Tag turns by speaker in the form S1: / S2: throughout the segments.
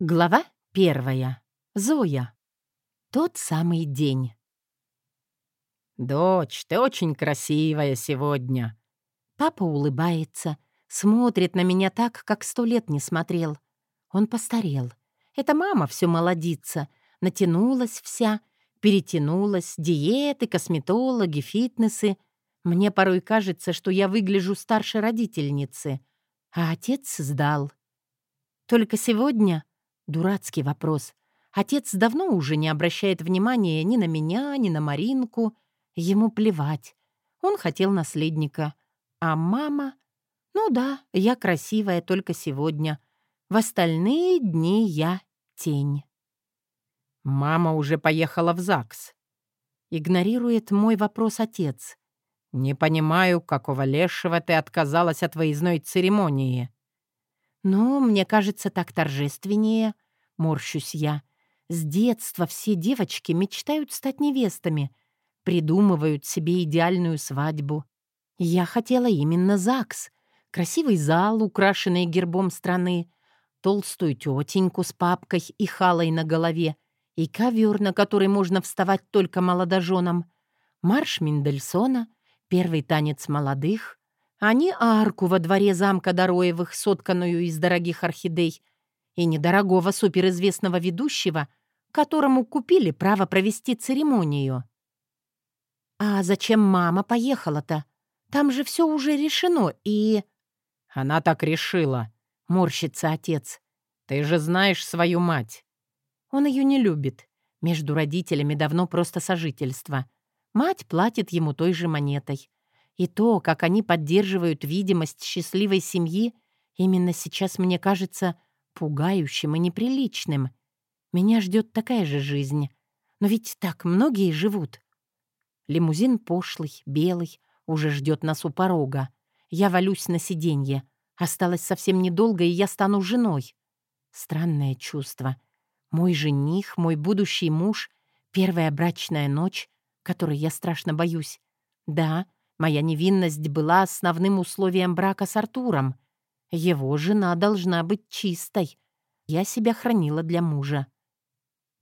S1: Глава первая. Зоя. Тот самый день.
S2: «Дочь, ты очень красивая сегодня».
S1: Папа улыбается, смотрит на меня так, как сто лет не смотрел. Он постарел. Это мама все молодится, натянулась вся, перетянулась, диеты, косметологи, фитнесы. Мне порой кажется, что я выгляжу старше родительницы, а отец сдал. Только сегодня Дурацкий вопрос. Отец давно уже не обращает внимания ни на меня, ни на Маринку. Ему плевать. Он хотел наследника. А мама... Ну да, я красивая только сегодня. В остальные дни я тень.
S2: Мама уже поехала в ЗАГС.
S1: Игнорирует мой вопрос отец.
S2: «Не понимаю, какого лешего ты отказалась от выездной церемонии».
S1: «Ну, мне кажется, так торжественнее», — морщусь я. «С детства все девочки мечтают стать невестами, придумывают себе идеальную свадьбу. Я хотела именно ЗАГС, красивый зал, украшенный гербом страны, толстую тетеньку с папкой и халой на голове и ковер, на который можно вставать только молодоженам, марш Мендельсона, первый танец молодых, а не арку во дворе замка Дороевых, сотканную из дорогих орхидей, и недорогого суперизвестного ведущего, которому купили право провести церемонию. «А зачем мама поехала-то? Там же все уже решено, и...»
S2: «Она так решила», — морщится отец. «Ты же знаешь свою мать».
S1: Он ее не любит. Между родителями давно просто сожительство. Мать платит ему той же монетой. И то, как они поддерживают видимость счастливой семьи, именно сейчас мне кажется пугающим и неприличным. Меня ждет такая же жизнь. Но ведь так многие живут. Лимузин пошлый, белый, уже ждет нас у порога. Я валюсь на сиденье. Осталось совсем недолго, и я стану женой. Странное чувство. Мой жених, мой будущий муж, первая брачная ночь, которой я страшно боюсь. Да, Моя невинность была основным условием брака с Артуром. Его жена должна быть чистой. Я себя хранила для мужа.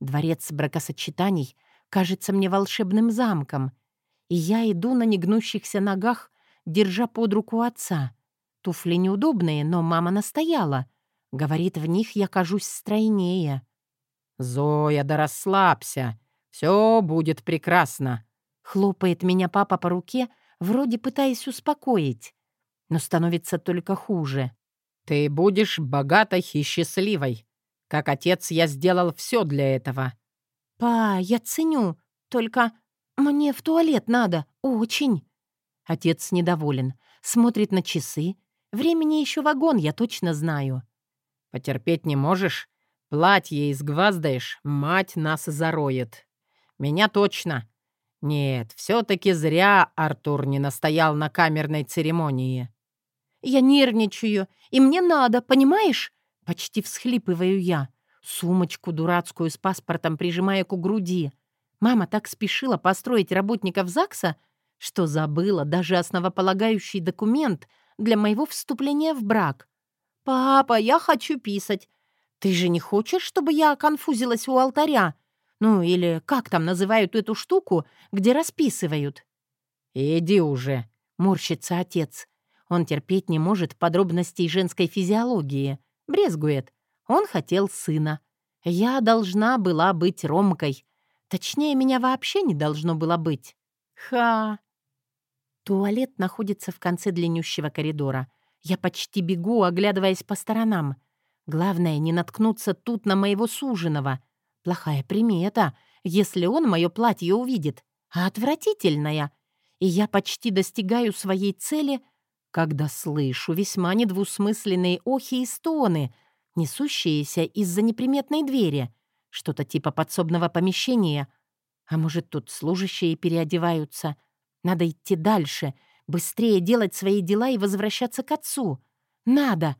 S1: Дворец бракосочетаний кажется мне волшебным замком, и я иду на негнущихся ногах, держа под руку отца. Туфли неудобные, но мама настояла. Говорит, в них я кажусь стройнее.
S2: «Зоя, да расслабься. Все будет прекрасно», —
S1: хлопает меня папа по руке, — вроде пытаясь успокоить, но становится только хуже.
S2: «Ты будешь богатой и счастливой. Как отец я сделал все для этого».
S1: «Па, я ценю, только мне в туалет надо, очень». Отец недоволен, смотрит на часы. Времени еще вагон, я точно знаю.
S2: «Потерпеть не можешь? Платье изгваздаешь, мать нас зароет. Меня точно. Нет, все-таки зря Артур не настоял на камерной церемонии.
S1: «Я нервничаю, и мне надо, понимаешь?» Почти всхлипываю я, сумочку дурацкую с паспортом прижимая к груди. Мама так спешила построить работников ЗАГСа, что забыла даже основополагающий документ для моего вступления в брак. «Папа, я хочу писать. Ты же не хочешь, чтобы я конфузилась у алтаря?» Ну, или как там называют эту штуку, где расписывают?»
S2: «Иди уже», — морщится отец.
S1: Он терпеть не может подробностей женской физиологии. Брезгует. Он хотел сына. Я должна была быть Ромкой. Точнее, меня вообще не должно было быть. Ха! Туалет находится в конце длиннющего коридора. Я почти бегу, оглядываясь по сторонам. Главное, не наткнуться тут на моего суженого. Плохая примета, если он мое платье увидит, а отвратительная. И я почти достигаю своей цели, когда слышу весьма недвусмысленные охи и стоны, несущиеся из-за неприметной двери, что-то типа подсобного помещения. А может, тут служащие переодеваются. Надо идти дальше, быстрее делать свои дела и возвращаться к отцу. Надо.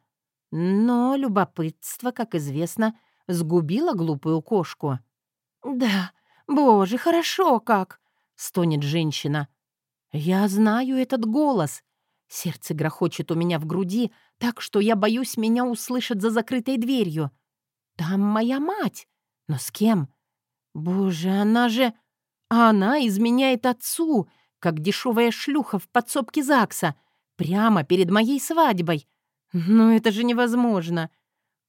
S1: Но любопытство, как известно, сгубила глупую кошку. «Да, боже, хорошо как!» — стонет женщина. «Я знаю этот голос. Сердце грохочет у меня в груди, так что я боюсь, меня услышат за закрытой дверью. Там моя мать. Но с кем? Боже, она же... Она изменяет отцу, как дешевая шлюха в подсобке ЗАГСа, прямо перед моей свадьбой. Но это же невозможно.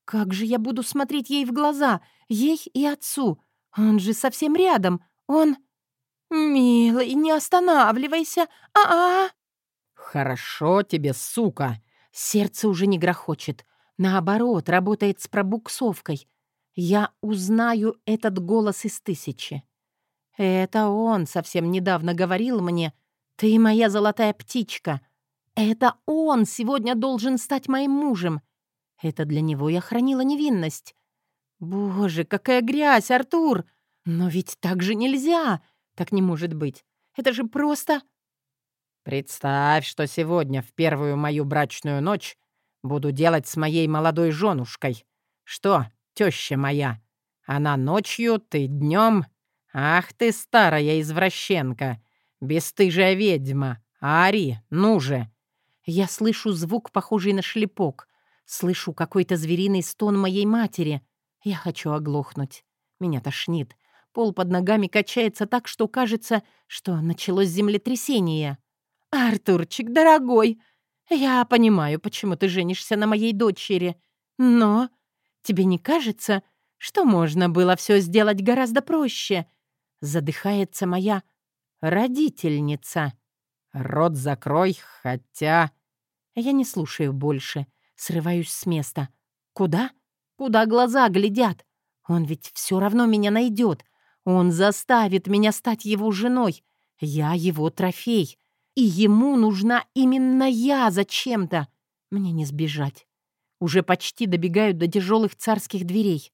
S1: Как же я буду смотреть ей в глаза, ей и отцу? Он же совсем рядом. Он... «Милый, не останавливайся! А-а!»
S2: «Хорошо тебе, сука!»
S1: Сердце уже не грохочет. Наоборот, работает с пробуксовкой. Я узнаю этот голос из тысячи. Это он совсем недавно говорил мне «Ты моя золотая птичка». Это он сегодня должен стать моим мужем. Это для него я хранила невинность. Боже, какая грязь, Артур! Но ведь так же нельзя. Так не может быть. Это же просто...
S2: Представь, что сегодня, в первую мою брачную ночь, буду делать с моей молодой женушкой. Что, теща моя? Она ночью, ты днем. Ах ты, старая извращенка, бесстыжая ведьма. Ари, ну же.
S1: Я слышу звук, похожий на шлепок. Слышу какой-то звериный стон моей матери. Я хочу оглохнуть. Меня тошнит. Пол под ногами качается так, что кажется, что началось землетрясение. «Артурчик, дорогой, я понимаю, почему ты женишься на моей дочери, но тебе не кажется, что можно было все сделать гораздо проще?» Задыхается моя родительница.
S2: «Рот закрой, хотя...»
S1: Я не слушаю больше, срываюсь с места. «Куда? Куда глаза глядят? Он ведь все равно меня найдет, он заставит меня стать его женой. Я его трофей. И ему нужна именно я зачем-то. Мне не сбежать. Уже почти добегаю до тяжелых царских дверей.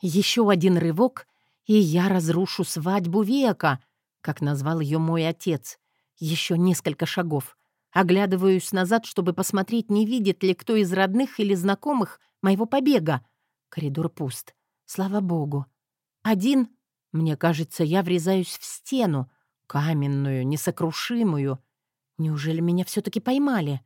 S1: Еще один рывок, и я разрушу свадьбу века, как назвал ее мой отец. Еще несколько шагов. Оглядываюсь назад, чтобы посмотреть, не видит ли кто из родных или знакомых моего побега. Коридор пуст. Слава богу. Один мне кажется, я врезаюсь в стену, каменную, несокрушимую. Неужели меня все-таки поймали?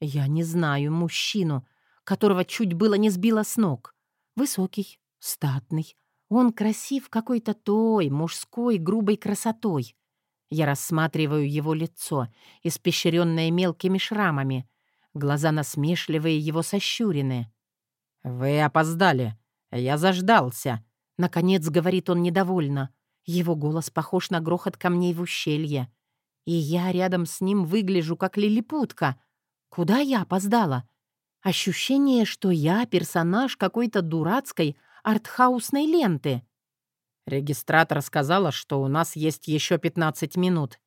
S1: Я не знаю мужчину, которого чуть было не сбило с ног. Высокий, статный. Он красив какой-то той, мужской, грубой красотой. Я рассматриваю его лицо, испещренное мелкими шрамами. Глаза насмешливые, его сощурены.
S2: «Вы опоздали. Я заждался»,
S1: Наконец, говорит он недовольно. Его голос похож на грохот камней в ущелье. И я рядом с ним выгляжу, как лилипутка. Куда я опоздала? Ощущение, что я персонаж какой-то дурацкой артхаусной ленты.
S2: Регистратор сказала, что у нас есть еще 15 минут.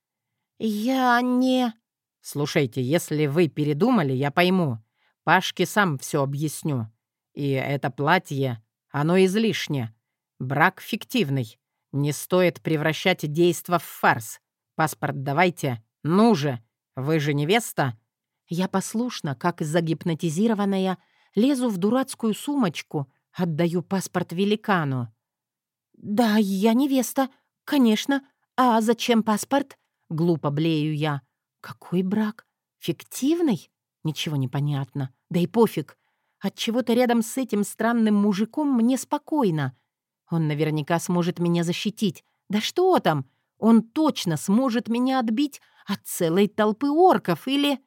S1: Я не...
S2: Слушайте, если вы передумали, я пойму. Пашке сам все объясню. И это платье, оно излишне. Брак фиктивный. Не стоит превращать действо в фарс. Паспорт давайте. Ну же, вы же невеста?»
S1: Я послушно, как загипнотизированная, лезу в дурацкую сумочку, отдаю паспорт великану. «Да, я невеста, конечно. А зачем паспорт?» Глупо блею я. «Какой брак? Фиктивный? Ничего не понятно. Да и пофиг. Отчего-то рядом с этим странным мужиком мне спокойно. Он наверняка сможет меня защитить. Да что там? Он точно сможет меня отбить от целой толпы орков или...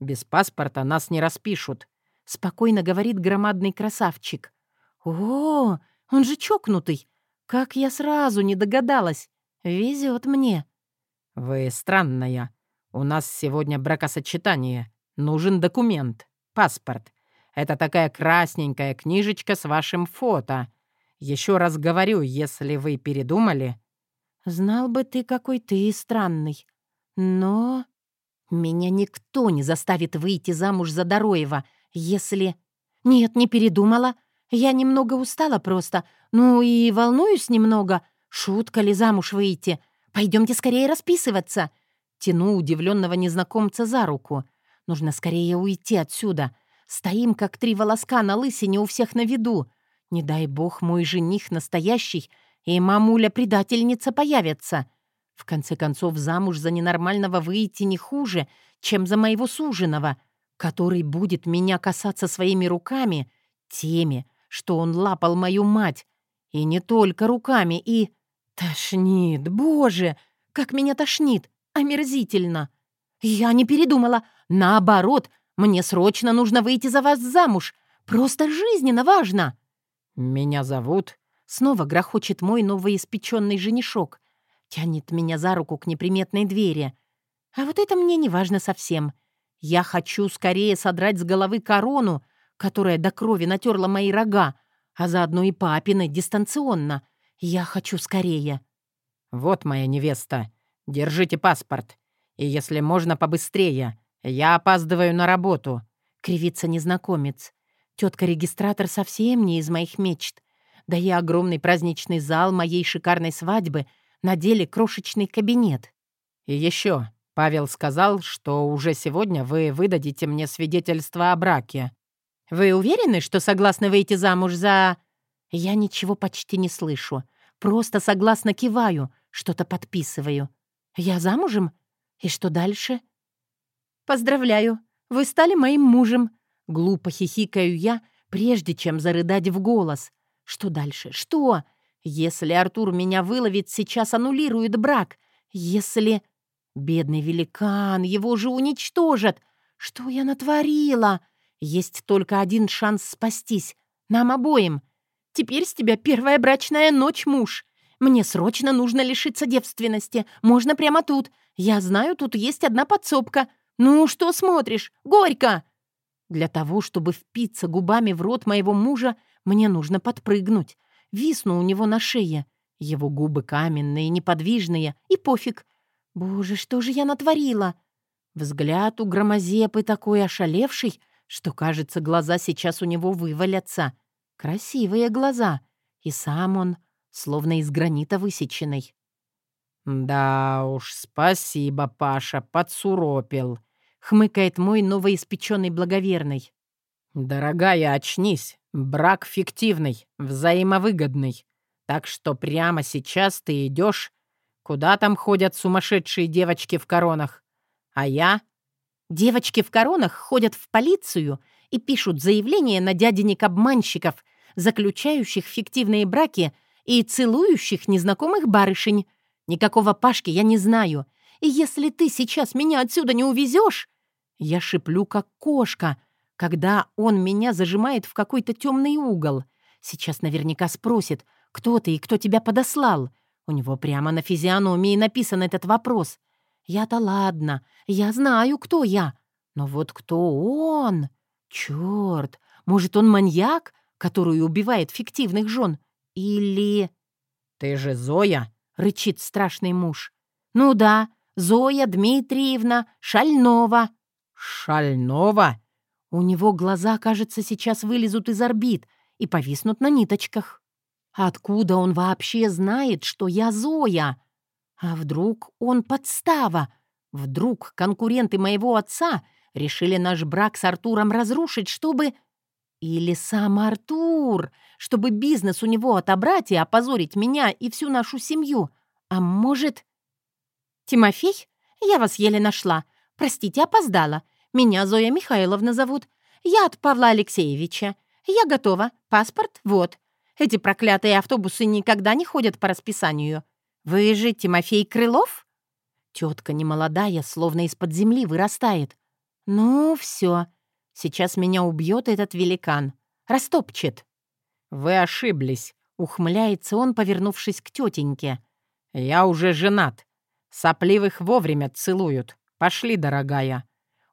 S2: «Без паспорта нас не распишут», —
S1: спокойно говорит громадный красавчик. «О, он же чокнутый! Как я сразу не догадалась! Везет мне!»
S2: «Вы странная. У нас сегодня бракосочетание. Нужен документ. Паспорт. Это такая красненькая книжечка с вашим фото. Еще раз говорю, если вы передумали...»
S1: «Знал бы ты, какой ты странный. Но...» «Меня никто не заставит выйти замуж за Дороева, если...» «Нет, не передумала. Я немного устала просто. Ну и волнуюсь немного. Шутка ли замуж выйти? Пойдемте скорее расписываться». Тяну удивленного незнакомца за руку. «Нужно скорее уйти отсюда. Стоим, как три волоска на лысине у всех на виду. Не дай бог мой жених настоящий, и мамуля-предательница появится. В конце концов, замуж за ненормального выйти не хуже, чем за моего суженого, который будет меня касаться своими руками, теми, что он лапал мою мать. И не только руками, и... Тошнит, боже, как меня тошнит, омерзительно. Я не передумала. Наоборот, мне срочно нужно выйти за вас замуж. Просто жизненно важно.
S2: «Меня зовут...»
S1: Снова грохочет мой новоиспеченный женишок. Тянет меня за руку к неприметной двери. А вот это мне не важно совсем. Я хочу скорее содрать с головы корону, которая до крови натерла мои рога, а заодно и папины дистанционно. Я хочу скорее.
S2: «Вот моя невеста. Держите паспорт. И если можно побыстрее. Я опаздываю на работу», —
S1: кривится незнакомец. Тетка-регистратор совсем не из моих мечт. Да и огромный праздничный зал моей шикарной свадьбы на деле крошечный кабинет.
S2: «И еще, Павел сказал, что уже сегодня вы выдадите мне свидетельство о браке».
S1: «Вы уверены, что согласны выйти замуж за...» Я ничего почти не слышу. Просто согласно киваю, что-то подписываю. «Я замужем? И что дальше?» «Поздравляю, вы стали моим мужем», — глупо хихикаю я, прежде чем зарыдать в голос. «Что дальше? Что? Если Артур меня выловит, сейчас аннулирует брак. Если...» Бедный великан, его же уничтожат. Что я натворила? Есть только один шанс спастись. Нам обоим. Теперь с тебя первая брачная ночь, муж. Мне срочно нужно лишиться девственности. Можно прямо тут. Я знаю, тут есть одна подсобка. Ну, что смотришь? Горько!» Для того, чтобы впиться губами в рот моего мужа, мне нужно подпрыгнуть. Висну у него на шее. Его губы каменные, неподвижные, и пофиг. Боже, что же я натворила? Взгляд у громозепы такой ошалевший, что, кажется, глаза сейчас у него вывалятся. Красивые глаза. И сам он, словно из гранита высеченный.
S2: «Да уж, спасибо, Паша, подсуропил», —
S1: хмыкает мой новоиспеченный благоверный.
S2: «Дорогая, очнись. Брак фиктивный, взаимовыгодный. Так что прямо сейчас ты идешь Куда там ходят сумасшедшие девочки в коронах? А я?
S1: Девочки в коронах ходят в полицию и пишут заявления на дяденек-обманщиков, заключающих фиктивные браки и целующих незнакомых барышень. Никакого Пашки я не знаю. И если ты сейчас меня отсюда не увезешь, я шиплю, как кошка, когда он меня зажимает в какой-то темный угол. Сейчас наверняка спросит, кто ты и кто тебя подослал. У него прямо на физиономии написан этот вопрос. Я-то ладно, я знаю, кто я. Но вот кто он? Чёрт, может, он маньяк, который убивает фиктивных жен? Или...
S2: «Ты же Зоя!»
S1: — рычит страшный муж. «Ну да, Зоя Дмитриевна Шальнова».
S2: «Шальнова?»
S1: У него глаза, кажется, сейчас вылезут из орбит и повиснут на ниточках. Откуда он вообще знает, что я Зоя? А вдруг он подстава? Вдруг конкуренты моего отца решили наш брак с Артуром разрушить, чтобы... Или сам Артур, чтобы бизнес у него отобрать и опозорить меня и всю нашу семью. А может... Тимофей? Я вас еле нашла. Простите, опоздала. Меня Зоя Михайловна зовут. Я от Павла Алексеевича. Я готова. Паспорт? Вот. Эти проклятые автобусы никогда не ходят по расписанию. Вы же Тимофей Крылов?» Тетка немолодая, словно из-под земли вырастает. «Ну, все. Сейчас меня убьет этот великан. Растопчет».
S2: «Вы ошиблись», —
S1: ухмыляется он, повернувшись к тетеньке.
S2: «Я уже женат. Сопливых вовремя целуют. Пошли, дорогая».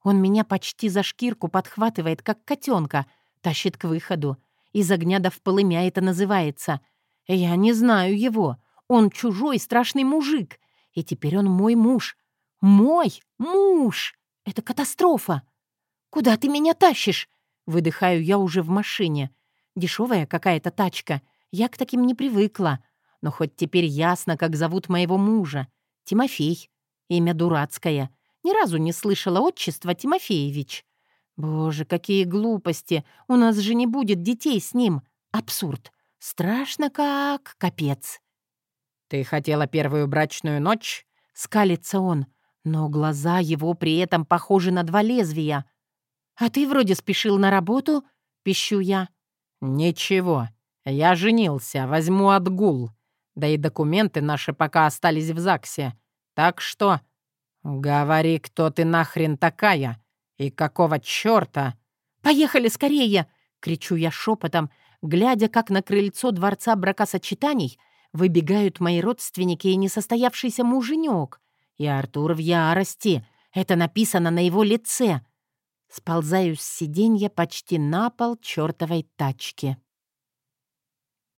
S1: Он меня почти за шкирку подхватывает, как котенка, тащит к выходу. Из огня до в полымя это называется. Я не знаю его. Он чужой страшный мужик. И теперь он мой муж. Мой муж! Это катастрофа. Куда ты меня тащишь? Выдыхаю я уже в машине. Дешевая какая-то тачка. Я к таким не привыкла. Но хоть теперь ясно, как зовут моего мужа. Тимофей. Имя дурацкое. Ни разу не слышала отчества Тимофеевич. Боже, какие глупости! У нас же не будет детей с ним. Абсурд. Страшно как капец.
S2: «Ты хотела первую брачную ночь?»
S1: — скалится он, но глаза его при этом похожи на два лезвия. «А ты вроде спешил на работу?» — пищу я.
S2: «Ничего, я женился, возьму отгул. Да и документы наши пока остались в ЗАГСе. Так что говори, кто ты нахрен такая и какого чёрта?»
S1: «Поехали скорее!» — кричу я шепотом, глядя, как на крыльцо дворца бракосочетаний выбегают мои родственники и несостоявшийся муженек. И Артур в ярости. Это написано на его лице. Сползаю с сиденья почти на пол чертовой тачки.